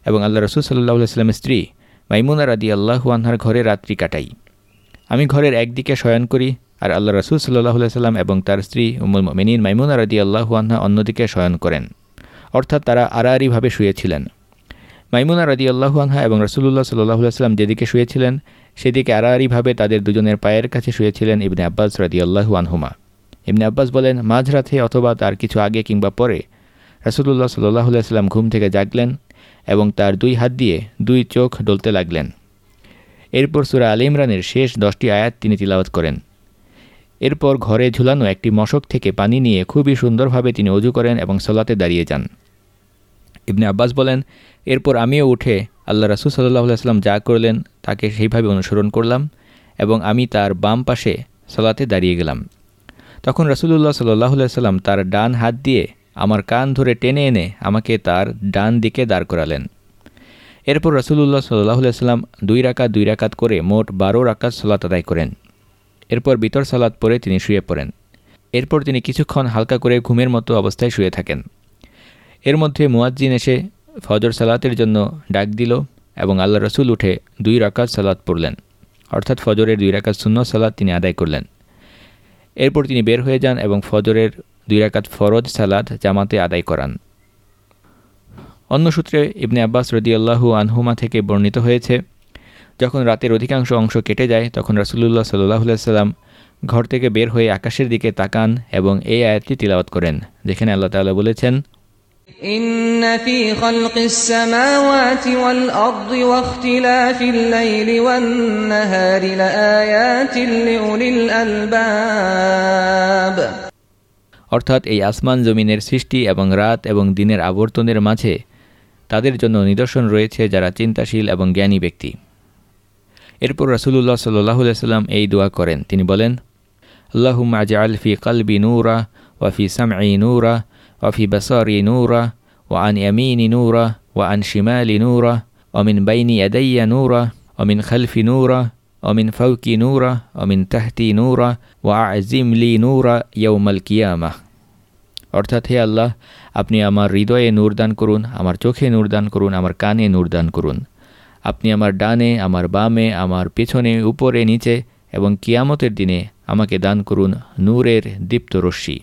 এবং আল্লাহ রসুল সাল্লাহ স্ত্রী মাইমুনা রাদি আল্লাহু আনহার ঘরে রাত্রি কাটাই। আমি ঘরের একদিকে শয়ন করি আর আল্লাহ রসুল সাল্লাহ সাল্লাম এবং তার স্ত্রী উমুল মেনিন মাইমুনা রাদি আল্লাহু আনহা অন্যদিকে শয়ন করেন। অর্থাৎ তারা আড়াআড়িভাবে শুয়েছিলেন। মাইমুনা রাদি আল্লাহুয়ানহা এবং রসুল্লাহ সাল্লাহ সাল্লাম যেদিকে শুয়েছিলেন, সেদিকে আড়াআড়িভাবে তাদের দুজনের পায়ের কাছে শুয়েছিলেন ইবনে আব্বাস রাদি আল্লাহু আনহুমা। ইবনে আব্বাস বলেন, মাঝরাতে অথবা তার কিছু আগে কিংবা পরে রসুল্লাহ সাল্লাহ সাল্লাম ঘুম থেকে জাগলেন এবং তার দুই হাত দিয়ে দুই চোখ ডলতে লাগলেন। এরপর সুরা আল ইমরানের শেষ দশটি আয়াত তিনি তিলাওয়াত করেন। এরপর ঘরে ঝুলানো একটি মশক থেকে পানি নিয়ে খুবই সুন্দরভাবে তিনি অজু করেন এবং সলাতে দাঁড়িয়ে যান। ইবনে আব্বাস বলেন, এরপর আমিও উঠে আল্লাহ রাসুল সাল্লাহ সাল্লাম যা করলেন, তাকে সেইভাবে অনুসরণ করলাম এবং আমি তার বাম পাশে সলাতে দাঁড়িয়ে গেলাম। তখন রসুল্লাহ সাল্লাহ সাল্লাম তার ডান হাত দিয়ে আমার কান ধরে টেনে এনে আমাকে তার ডান দিকে দাঁড় করালেন। এরপর রসুল্লাহ সাল্লাহ সাল্লাম দুই রাকাত দুই রাকাত করে মোট বারো রাকাত সলাত আদায় করেন। এরপর বিতর সালাত পরে তিনি শুয়ে পড়েন। এরপর তিনি কিছুক্ষণ হালকা করে ঘুমের মতো অবস্থায় শুয়ে থাকেন। এর মধ্যে মুয়াজ্জিন এসে ফজর সালাতের জন্য ডাক দিল এবং আল্লাহ রসুল উঠে দুই রাকাত সালাত পড়লেন। অর্থাৎ ফজরের দুই রাকাত শূন্য সালাত তিনি আদায় করলেন। এরপর তিনি বের হয়ে যান এবং ফজরের দুই রাকাত ফরজ সালাদ জামাতে আদায় করান। অন্য সূত্রে ইবনে আব্বাস রদিয়াল্লাহু আনহুমা থেকে বর্ণিত হয়েছে, যখন রাতের অধিকাংশ অংশ কেটে যায়, তখন রাসুলুল্লাহ সাল্লাহ সাল্লাম ঘর থেকে বের হয়ে আকাশের দিকে তাকান এবং এই আয়াতটি তিলাওয়াত করেন, যেখানে আল্লাহ তাআলা বলেছেন إن في خلق السماوات والأرض واختلاف الليل والنهار لآيات لأولي الألباب অর্থাৎ এই আসমান জমিনের সৃষ্টি এবং রাত এবং দিনের আবর্তনের মাঝে তাদের জন্য নিদর্শন রয়েছে যারা চিন্তাশীল এবং জ্ঞানী ব্যক্তি এরপর রাসুলুল্লাহ সাল্লাহ সাল্লাম এই দোয়া করেন তিনি বলেন আল্লাহুম আজআল ফি কালবি নূরা ওয়াফি সামঈ নূরা وفي بصري نورا وعن يميني نورا وعن شمالي نورا ومن بين يدي نورا ومن خلفي نورا ومن فوقي نورا ومن تحتي نورا وأعزم لي نورا يوم القيامة অর্থাৎ হে আল্লাহ আপনি আমার হৃদয়ে নূর দান করুন আমার চোখে নূর দান করুন আমার কানে নূর দান করুন আপনি আমার ডানে আমার বামে আমার পেছনে উপরে নিচে এবং কিয়ামতের দিনে আমাকে দান করুন নূরের দীপ্ত রশ্মি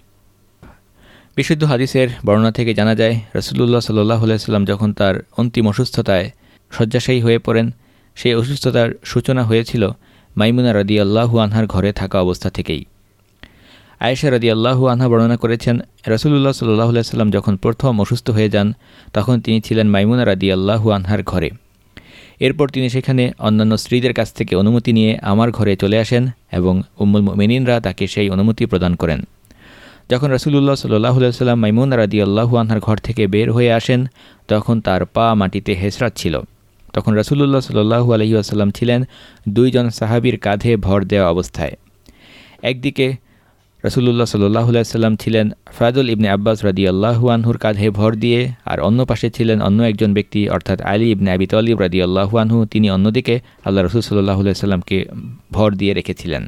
বিশুদ্ধ হাদিসের বর্ণনা থেকে জানা যায় রসুল্লাহ সাল্লাহ সাল্লাম যখন তার অন্তিম অসুস্থতায় শয্যাশায়ী হয়ে পড়েন, সেই অসুস্থতার সূচনা হয়েছিল মাইমুনা রাদি আল্লাহু আনহার ঘরে থাকা অবস্থা থেকেই। আয়েশা রাদি আল্লাহু আনহা বর্ণনা করেছেন রসুল্লাহ সাল্লাহ সাল্লাম যখন প্রথম অসুস্থ হয়ে যান, তখন তিনি ছিলেন মাইমুনা রাদি আল্লাহু আনহার ঘরে। এরপর তিনি সেখানে অন্যান্য স্ত্রীদের কাছ থেকে অনুমতি নিয়ে আমার ঘরে চলে আসেন এবং উম্মুল মেনিনরা তাকে সেই অনুমতি প্রদান করেন। যখন রসুল্লাহ সাল্লাহ সাল্লাম মাইমুন রাদি আল্লাহু আনহার ঘর থেকে বের হয়ে আসেন, তখন তার পা মাটিতে হেসরাচ্ছিল তখন রসুল্লাহ সাল্লু আলহি আসাল্লাম ছিলেন দুইজন সাহাবির কাঁধে ভর দেওয়া অবস্থায়। একদিকে রসুল্লাহ সাল্লাহ সাল্লাম ছিলেন ফায়দুল ইবনে আব্বাস রাদি আল্লাহু আনহুর কাঁধে ভর দিয়ে, আর অন্য পাশে ছিলেন অন্য একজন ব্যক্তি, অর্থাৎ আলী ইবনে আবি তলিব রাদি আল্লাহু আনহু, তিনি অন্যদিকে আল্লাহ রসুল সাল্লাহ সাল্লামকে ভর দিয়ে রেখেছিলেন।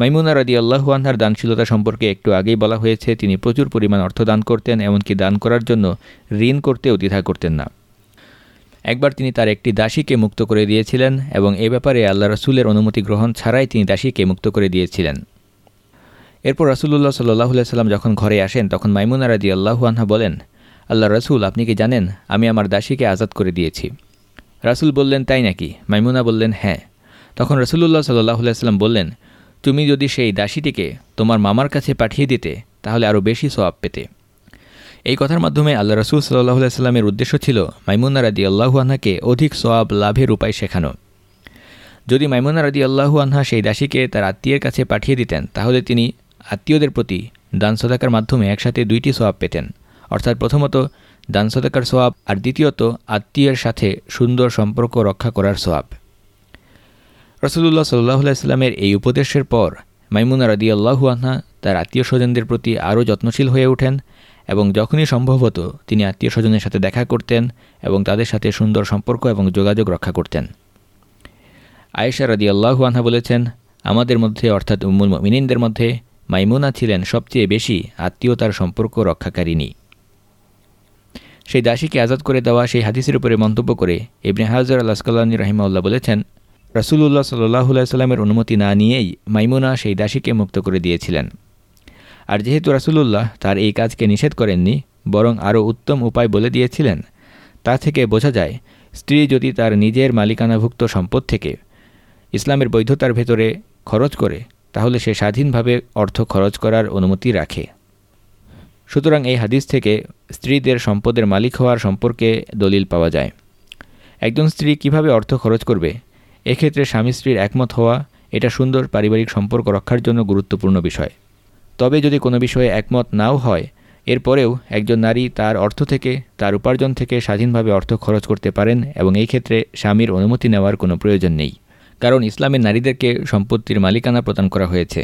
মাইমুনা রাদি আল্লাহু আনহার দানশীলতা সম্পর্কে একটু আগেই বলা হয়েছে, তিনি প্রচুর পরিমাণ অর্থ দান করতেন, এমনকি দান করার জন্য ঋণ করতেও দ্বিধা করতেন না। একবার তিনি তার একটি দাসীকে মুক্ত করে দিয়েছিলেন এবং এ ব্যাপারে আল্লাহ রসুলের অনুমতি গ্রহণ ছাড়াই তিনি দাসীকে মুক্ত করে দিয়েছিলেন। এরপর রাসুল্লাহ সাল্লাহ সাল্লাম যখন ঘরে আসেন, তখন মাইমুনা রাজি আল্লাহু আনহা বলেন, আল্লাহ রসুল, আপনি কি জানেন, আমি আমার দাসীকে আজাদ করে দিয়েছি? রাসুল বললেন, তাই নাকি? মাইমুনা বললেন হ্যাঁ। তখন রসুল্লাহ সাল্লাহ সাল্লাম বললেন তুমি যদি সেই দাসীটিকে তোমার মামার কাছে পাঠিয়ে দিতে, তাহলে আরও বেশি সোয়াব পেতে। এই কথার মাধ্যমে আল্লাহ রসুল সাল্লাহ সাল্লামের উদ্দেশ্য ছিল মাইমুনা রাদি আল্লাহু আনহাকে অধিক সোয়াব লাভের উপায় শেখানো। যদি মাইমুনা রাদি আল্লাহু আনহা সেই দাসীকে তার আত্মীয়ের কাছে পাঠিয়ে দিতেন, তাহলে তিনি আত্মীয়দের প্রতি দান সদাকার মাধ্যমে একসাথে দুইটি সোয়াব পেতেন। অর্থাৎ প্রথমত, দান সদাকার সোয়াব আর দ্বিতীয়ত, আত্মীয়ের সাথে সুন্দর সম্পর্ক রক্ষা করার সোয়াব রসুল্লাহ সাল্লাহ সাল্লামের এই উপদেশের পর মাইমুনা রাদি আল্লাহু আনহা তার আত্মীয় স্বজনদের প্রতি আরও যত্নশীল হয়ে ওঠেন এবং যখনই সম্ভব হতো তিনি আত্মীয় স্বজনের সাথে দেখা করতেন এবং তাদের সাথে সুন্দর সম্পর্ক এবং যোগাযোগ রক্ষা করতেন। আয়েশা রাদি আল্লাহু আনহা বলেছেন, আমাদের মধ্যে অর্থাৎ উম্মুল মিনিনদের মধ্যে মাইমুনা ছিলেন সবচেয়ে বেশি আত্মীয়তার সম্পর্ক রক্ষাকারিণী সেই দাসীকে আজাদ করে দেওয়া সেই হাদিসের উপরে মন্তব্য করে ইবনে হাজর আল্লাহ সাল্লাহ রাহিমাউল্লাহ বলেছেন রাসুলুল্লাহ সাল্লাহ সাল্লামের অনুমতি না নিয়েই মাইমুনা সেই দাসীকে মুক্ত করে দিয়েছিলেন। আর যেহেতু রাসুলুল্লাহ তার এই কাজকে নিষেধ করেননি, বরং আরও উত্তম উপায় বলে দিয়েছিলেন, তা থেকে বোঝা যায়, স্ত্রী যদি তার নিজের মালিকানাভুক্ত সম্পদ থেকে ইসলামের বৈধতার ভেতরে খরচ করে, তাহলে সে স্বাধীনভাবে অর্থ খরচ করার অনুমতি রাখে। সুতরাং এই হাদিস থেকে স্ত্রীদের সম্পদের মালিক হওয়ার সম্পর্কে দলিল পাওয়া যায়। একজন স্ত্রী কীভাবে অর্থ খরচ করবে? এক্ষেত্রে স্বামী স্ত্রীর একমত হওয়া এটা সুন্দর পারিবারিক সম্পর্ক রক্ষার জন্য গুরুত্বপূর্ণ বিষয়। তবে যদি কোনো বিষয়ে একমত নাও হয়, এরপরেও একজন নারী তার অর্থ থেকে, তার উপার্জন থেকে স্বাধীনভাবে অর্থ খরচ করতে পারেন এবং এই ক্ষেত্রে স্বামীর অনুমতি নেওয়ার কোনো প্রয়োজন নেই। কারণ ইসলামের নারীদেরকে সম্পত্তির মালিকানা প্রদান করা হয়েছে।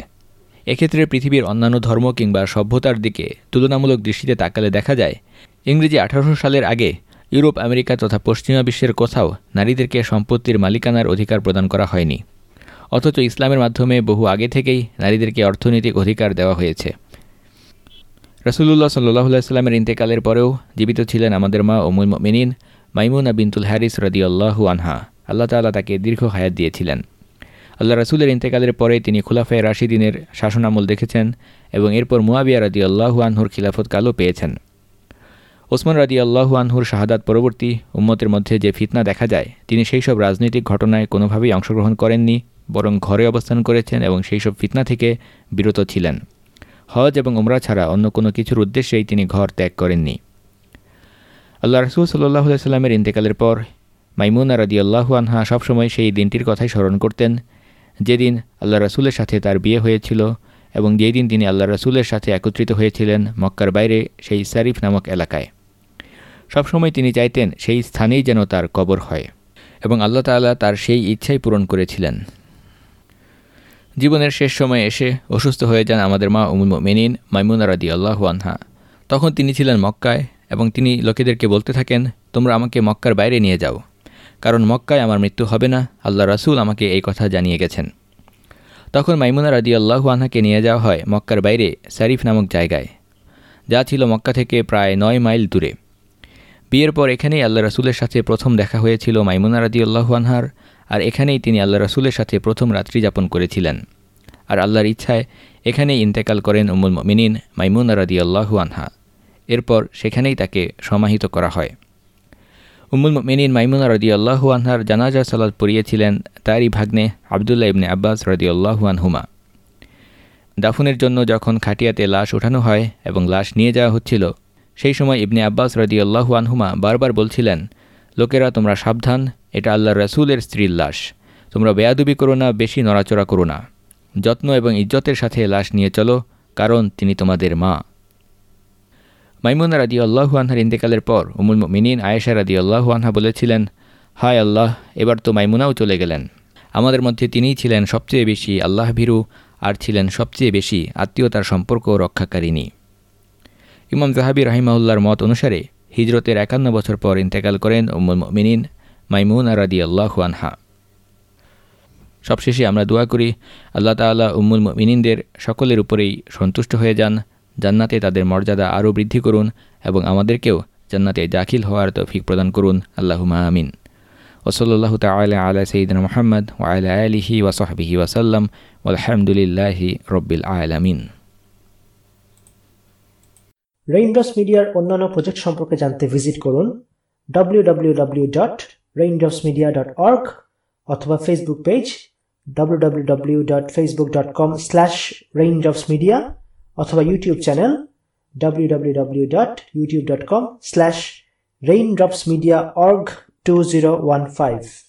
এক্ষেত্রে পৃথিবীর অন্যান্য ধর্ম কিংবা সভ্যতার দিকে তুলনামূলক দৃষ্টিতে তাকালে দেখা যায়, ইংরেজি আঠারোশো সালের আগে ইউরোপ, আমেরিকা তথা পশ্চিমা বিশ্বের কোথাও নারীদেরকে সম্পত্তির মালিকানার অধিকার প্রদান করা হয়নি। অথচ ইসলামের মাধ্যমে বহু আগে থেকেই নারীদেরকে অর্থনৈতিক অধিকার দেওয়া হয়েছে। রসুল্লাহ সাল্লাহ সাল্লামের ইন্তেকালের পরেও জীবিত ছিলেন আমাদের মা ওমুল মিনিন মাইমুনা বিনতুল হ্যারিস রদিয়াল্লাহু আনহা। আল্লাহ তাল্লাহ তাকে দীর্ঘ হায়াত দিয়েছিলেন। আল্লাহ রসুলের ইন্তেকালের পরে তিনি খুলাফায় রাশিদিনের শাসনামল দেখেছেন এবং এরপর মুয়াবিয়া রাদি আল্লাহু আনহুর খিলাফত কালও পেয়েছেন। ওসমান রাদি আল্লাহু আনহুর শাহাদাত পরবর্তী উম্মতের মধ্যে যে ফিতনা দেখা যায়, তিনি সেই সব রাজনৈতিক ঘটনায় কোনোভাবেই অংশগ্রহণ করেননি, বরং ঘরে অবস্থান করেছেন এবং সেই সব ফিতনা থেকে বিরত ছিলেন। হজ এবং উমরা ছাড়া অন্য কোনো কিছুর উদ্দেশ্যেই তিনি ঘর ত্যাগ করেননি। আল্লাহ রসুল সাল্লাহ সাল্লামের ইন্তেকালের পর মাইমুনা রাদি আল্লাহু আনহা সবসময় সেই দিনটির কথাই স্মরণ করতেন, যেদিন আল্লাহ রসুলের সাথে তার বিয়ে হয়েছিল এবং যেদিন তিনি আল্লাহ রসুলের সাথে একত্রিত হয়েছিলেন মক্কার বাইরে সেই সারিফ নামক এলাকায়। সবসময় তিনি চাইতেন সেই স্থানেই যেন তার কবর হয় এবং আল্লাহ তাল্লাহ তার সেই ইচ্ছাই পূরণ করেছিলেন। জীবনের শেষ সময়ে এসে অসুস্থ হয়ে যান আমাদের মা উমুল মেনিন মাইমুনা রাদি আল্লাহু আনহা। তখন তিনি ছিলেন মক্কায় এবং তিনি লোকেদেরকে বলতে থাকেন, তোমরা আমাকে মক্কার বাইরে নিয়ে যাও। কারণ মক্কায় আমার মৃত্যু হবে না, আল্লাহ রাসুল আমাকে এই কথা জানিয়ে গেছেন। তখন মাইমুনা রাদি আল্লাহু আনহাকে নিয়ে যাওয়া হয় মক্কার বাইরে সারিফ নামক জায়গায়, যা ছিল মক্কা থেকে প্রায় নয় মাইল দূরে। বিয়ের পর এখানেই আল্লাহ রাসুলের সাথে প্রথম দেখা হয়েছিল মাইমুনা রাদি আল্লাহু আনহার, আর এখানেই তিনি আল্লাহ রাসুলের সাথে প্রথম রাত্রি যাপন করেছিলেন। আর আল্লাহর ইচ্ছায় এখানেই ইন্তেকাল করেন উমুল মিনিন মাইমুনা রাদি আল্লাহু আনহা। এরপর সেখানেই তাকে সমাহিত করা হয়। উমুল মিনিন মাইমুনা রদি আল্লাহু আনহার জানাজা সালাদ পড়িয়েছিলেন তারই ভাগ্নে আবদুল্লাহ ইবনে আব্বাস রদি আল্লাহু আনহুমা। দাফনের জন্য যখন খাটিয়াতে লাশ ওঠানো হয় এবং লাশ নিয়ে যাওয়া হচ্ছিল সেই সময় ইবনে আব্বাস রদি আল্লাহু আনহুমা বারবার বলছিলেন, লোকেরা, তোমরা সাবধান, এটা আল্লাহ রসুলের স্ত্রীর লাশ। তোমরা বেয়াদুবি করো না, বেশি নড়াচড়া করো না। যত্ন এবং ইজ্জতের সাথে লাশ নিয়ে চলো, কারণ তিনি তোমাদের মা। মাইমুনা রাদি আল্লাহু আনহার ইন্তেকালের পর উমুল মিনিন আয়েশা রাদি আল্লাহু আনহা বলেছিলেন, হায় আল্লাহ, এবার তো মাইমুনাও চলে গেলেন। আমাদের মধ্যে তিনিই ছিলেন সবচেয়ে বেশি আল্লাহ ভীরু আর ছিলেন সবচেয়ে বেশি আত্মীয়তার সম্পর্ক রক্ষাকারিণী। ইমাম জাহাবি রাহিমাউল্লার মত অনুসারে হিজরতের একান্ন বছর পর ইন্তেকাল করেন উম্মুল মিনিন মাইমুন রাদি আল্লাহ আনহা। সবশেষে আমরা দোয়া করি, আল্লাহ তাআলা উম্মুল মিনিনদের সকলের উপরেই সন্তুষ্ট হয়ে যান, জান্নাতে তাদের মর্যাদা আরও বৃদ্ধি করুন এবং আমাদেরকেও জান্নাতে দাখিল হওয়ার তৌফিক প্রদান করুন। আল্লাহুমা আমিন। ওসল্লাহ তালা আলা সঈদিন মোহাম্মদ ওয়ালা আলিহি ওয়াসহবিহি ওয়াসাল্লাম আলহামদুলিল্লাহি রব্বিল আলামিন। রেইনড্রপস মিডিয়ার অন্যান্য প্রজেক্ট সম্পর্কে জানতে ভিজিট করুন www.raindropsmedia.org অথবা ফেসবুক পেজ www.facebook.com/raindropsmedia অথবা ইউটিউব চ্যানেল www.youtube.com/raindropsmediaorg2015